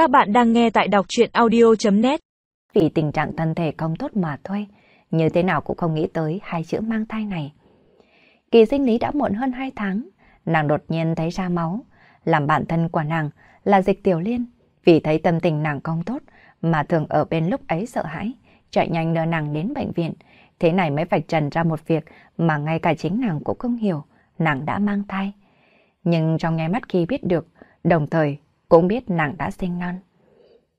Các bạn đang nghe tại đọc chuyện audio.net Vì tình trạng thân thể không tốt mà thôi, như thế nào cũng không nghĩ tới hai chữ mang thai này. Kỳ sinh lý đã muộn hơn 2 tháng, nàng đột nhiên thấy ra máu. Làm bạn thân của nàng là dịch tiểu liên, vì thấy tâm tình nàng không tốt mà thường ở bên lúc ấy sợ hãi, chạy nhanh đưa nàng đến bệnh viện. Thế này mới vạch trần ra một việc mà ngay cả chính nàng cũng không hiểu, nàng đã mang thai. Nhưng trong nghe mắt khi biết được, đồng thời cũng biết nàng đã sinh non.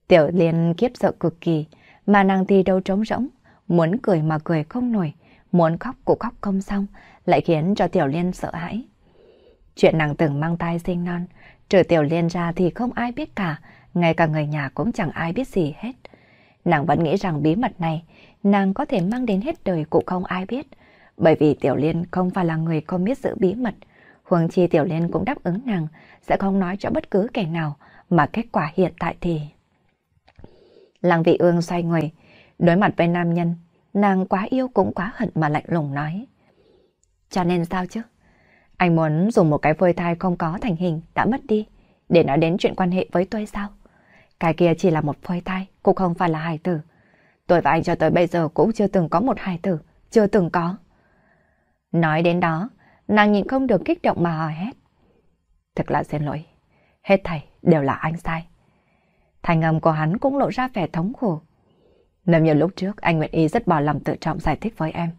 Tiểu liên kiếp sợ cực kỳ, mà nàng thì đâu trống rỗng, muốn cười mà cười không nổi, muốn khóc cũng khóc không xong, lại khiến cho tiểu liên sợ hãi. Chuyện nàng từng mang thai sinh non, trừ tiểu liên ra thì không ai biết cả, ngay cả người nhà cũng chẳng ai biết gì hết. Nàng vẫn nghĩ rằng bí mật này, nàng có thể mang đến hết đời cũng không ai biết, bởi vì tiểu liên không phải là người không biết giữ bí mật, Huống chi Tiểu Liên cũng đáp ứng nàng sẽ không nói cho bất cứ kẻ nào, mà kết quả hiện tại thì... Lăng vị ương xoay người, đối mặt với nam nhân, nàng quá yêu cũng quá hận mà lạnh lùng nói. Cho nên sao chứ? Anh muốn dùng một cái phôi thai không có thành hình đã mất đi, để nói đến chuyện quan hệ với tôi sao? Cái kia chỉ là một phôi thai, cũng không phải là hài tử. Tôi và anh cho tới bây giờ cũng chưa từng có một hài tử, chưa từng có. Nói đến đó, nàng nhìn không được kích động mà hỏi hét. Thật là xin lỗi, hết thầy đều là anh sai. Thành âm của hắn cũng lộ ra vẻ thống khổ. Nếu như lúc trước anh nguyện ý rất bỏ lòng tự trọng giải thích với em,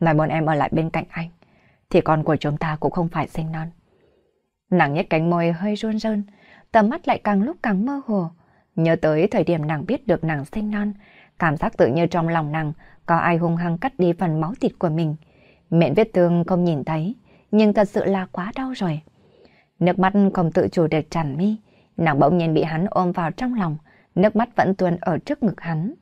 nói muốn em ở lại bên cạnh anh, thì con của chúng ta cũng không phải sinh non. Nàng nhếch cánh môi hơi run rơn tầm mắt lại càng lúc càng mơ hồ. Nhớ tới thời điểm nàng biết được nàng sinh non, cảm giác tự như trong lòng nàng có ai hung hăng cắt đi phần máu thịt của mình. Miệng vết thương không nhìn thấy, nhưng thật sự là quá đau rồi. Nước mắt không tự chủ được tràn mi, nàng bỗng nhiên bị hắn ôm vào trong lòng, nước mắt vẫn tuôn ở trước ngực hắn.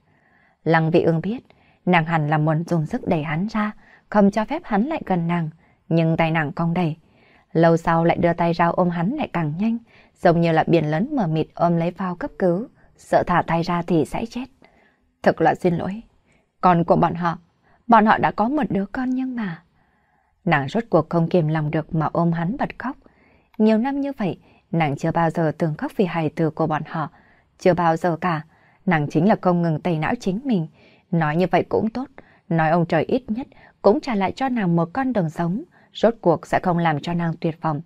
Lăng vị ương biết, nàng hẳn là muốn dùng sức đẩy hắn ra, không cho phép hắn lại gần nàng, nhưng tay nàng cong đẩy. Lâu sau lại đưa tay ra ôm hắn lại càng nhanh, giống như là biển lớn mờ mịt ôm lấy phao cấp cứu, sợ thả tay ra thì sẽ chết. Thật là xin lỗi. Con của bọn họ, bọn họ đã có một đứa con nhưng mà... Nàng rốt cuộc không kiềm lòng được mà ôm hắn bật khóc. Nhiều năm như vậy, nàng chưa bao giờ từng khóc vì hài tử của bọn họ. Chưa bao giờ cả, nàng chính là không ngừng tẩy não chính mình. Nói như vậy cũng tốt, nói ông trời ít nhất cũng trả lại cho nàng một con đường sống, rốt cuộc sẽ không làm cho nàng tuyệt vọng.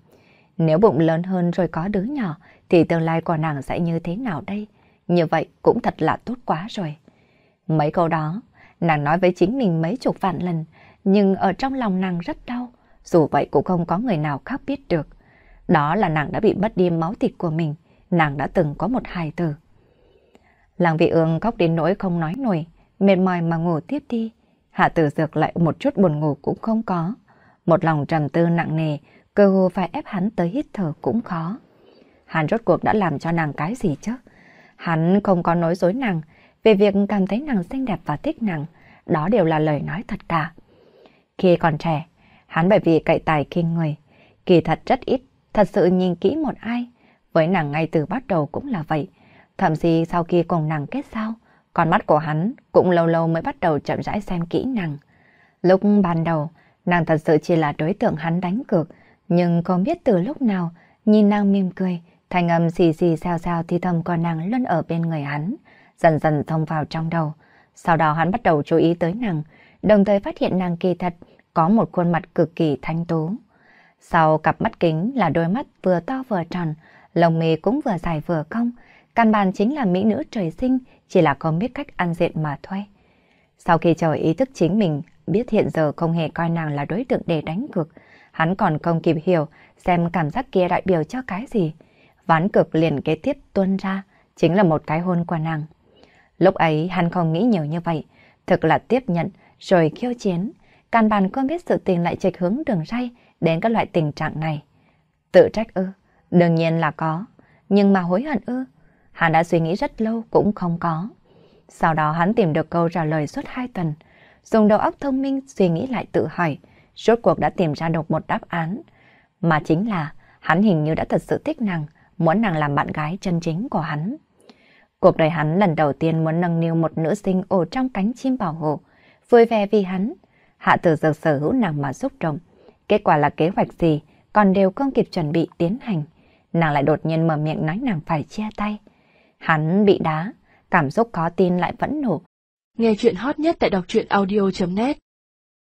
Nếu bụng lớn hơn rồi có đứa nhỏ, thì tương lai của nàng sẽ như thế nào đây? Như vậy cũng thật là tốt quá rồi. Mấy câu đó, nàng nói với chính mình mấy chục vạn lần, nhưng ở trong lòng nàng rất đau, dù vậy cũng không có người nào khác biết được. Đó là nàng đã bị mất đi máu thịt của mình, nàng đã từng có một hài tử. Làng vị ương khóc đến nỗi không nói nổi, mệt mỏi mà ngủ tiếp đi. Hạ tử dược lại một chút buồn ngủ cũng không có. Một lòng trầm tư nặng nề, cơ hồ phải ép hắn tới hít thở cũng khó. Hắn rốt cuộc đã làm cho nàng cái gì chứ? Hắn không có nói dối nàng về việc cảm thấy nàng xinh đẹp và thích nàng. Đó đều là lời nói thật cả. Khi còn trẻ, hắn bởi vì cậy tài kinh người, kỳ thật rất ít, thật sự nhìn kỹ một ai. Với nàng ngay từ bắt đầu cũng là vậy. Thậm chí sau khi cùng nàng kết giao, con mắt của hắn cũng lâu lâu mới bắt đầu chậm rãi xem kỹ nàng. Lúc ban đầu, nàng thật sự chỉ là đối tượng hắn đánh cược, nhưng không biết từ lúc nào, nhìn nàng mỉm cười, thanh âm xì xì xào xào thì thầm của nàng luôn ở bên người hắn, dần dần thông vào trong đầu. Sau đó hắn bắt đầu chú ý tới nàng, đồng thời phát hiện nàng kỳ thật có một khuôn mặt cực kỳ thanh tú. Sau cặp mắt kính là đôi mắt vừa to vừa tròn, lồng mì cũng vừa dài vừa cong, căn bản chính là mỹ nữ trời sinh, chỉ là không biết cách ăn diện mà thôi. Sau khi trời ý thức chính mình biết hiện giờ không hề coi nàng là đối tượng để đánh cược, hắn còn không kịp hiểu xem cảm giác kia đại biểu cho cái gì. Ván cực liền kế tiếp tuôn ra, chính là một cái hôn của nàng. Lúc ấy hắn không nghĩ nhiều như vậy, thực là tiếp nhận rồi khiêu chiến, căn bản không biết sự tình lại trịch hướng đường ray đến các loại tình trạng này. Tự trách ư, đương nhiên là có, nhưng mà hối hận ư, hắn đã suy nghĩ rất lâu cũng không có. Sau đó hắn tìm được câu trả lời suốt hai tuần, dùng đầu óc thông minh suy nghĩ lại tự hỏi, rốt cuộc đã tìm ra được một đáp án, mà chính là hắn hình như đã thật sự thích nàng, muốn nàng làm bạn gái chân chính của hắn. Cuộc đời hắn lần đầu tiên muốn nâng niu một nữ sinh ổ trong cánh chim bảo hộ, vui vẻ vì hắn. Hạ tử dược sở hữu nàng mà xúc động. Kết quả là kế hoạch gì, còn đều không kịp chuẩn bị tiến hành. Nàng lại đột nhiên mở miệng nói nàng phải chia tay. Hắn bị đá, cảm xúc khó tin lại vẫn nổ. Nghe chuyện hot nhất tại đọc truyện audio.net